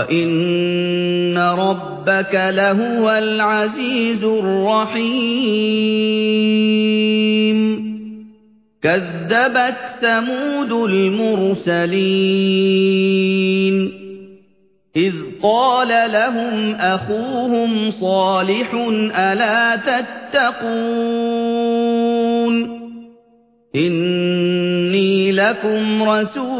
وإن ربك لهو العزيز الرحيم كذبت ثمود المرسلين إذ قال لهم أخوهم صالح ألا تتقون إني لكم رسول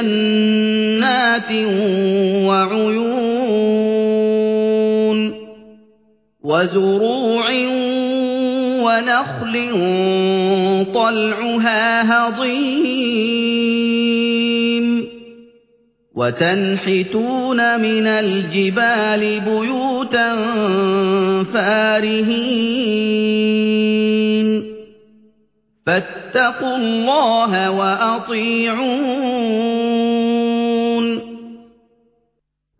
جنات وعيون وزروع ونخل طلعها هضيم وتنحتون من الجبال بيوتا فارهين فاتقوا الله وأطيعون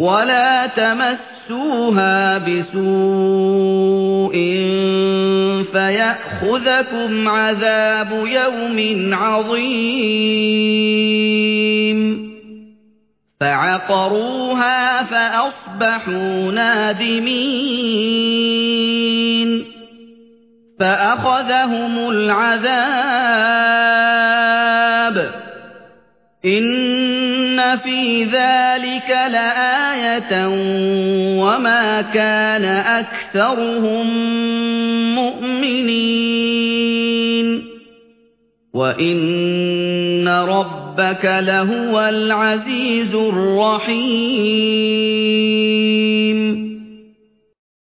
ولا تمسوها بسوء فيأخذكم عذاب يوم عظيم فعقروها فأصبحوا نادمين فأخذهم العذاب إن في ذلك لآية وما كان أكثرهم مؤمنين وإن ربك لهو العزيز الرحيم